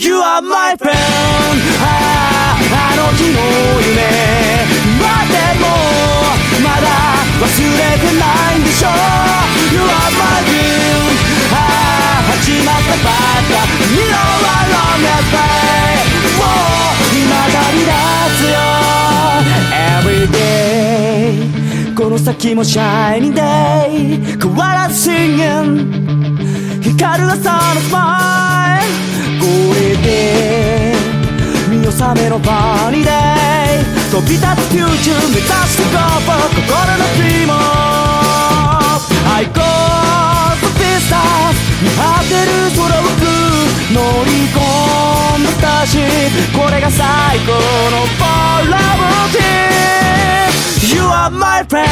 You are my friend あああの日の夢今でもまだ忘れてないんでしょ You are my dream ああ始まったばっか You know I love that way もう今旅立つよ Every day この先も Shining Day 変わらず Singing 光る朝のスマイル見納めのバニーデイ飛び立つフューチャー目指して Go for 心のドリーム I go to Pistas 見張ってる空をく乗り込んだスターシップこれが最高の Forever Team You are my friend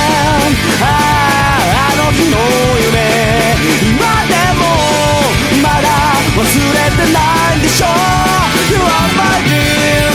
あああの日の夢。今でもまだ忘れてないでしょ。You are my dream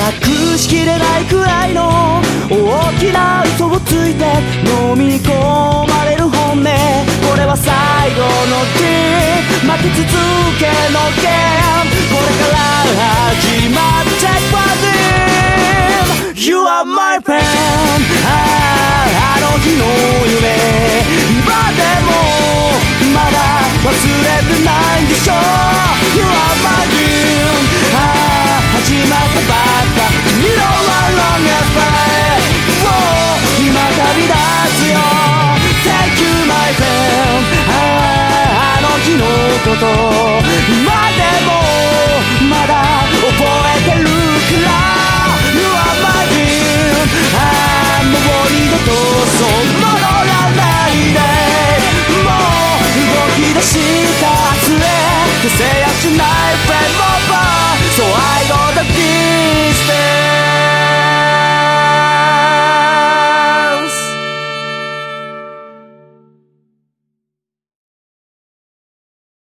隠しきれないくらいの大きな嘘をついて飲み込まれる本音。これは最後の日負け続けのけ Cause day after night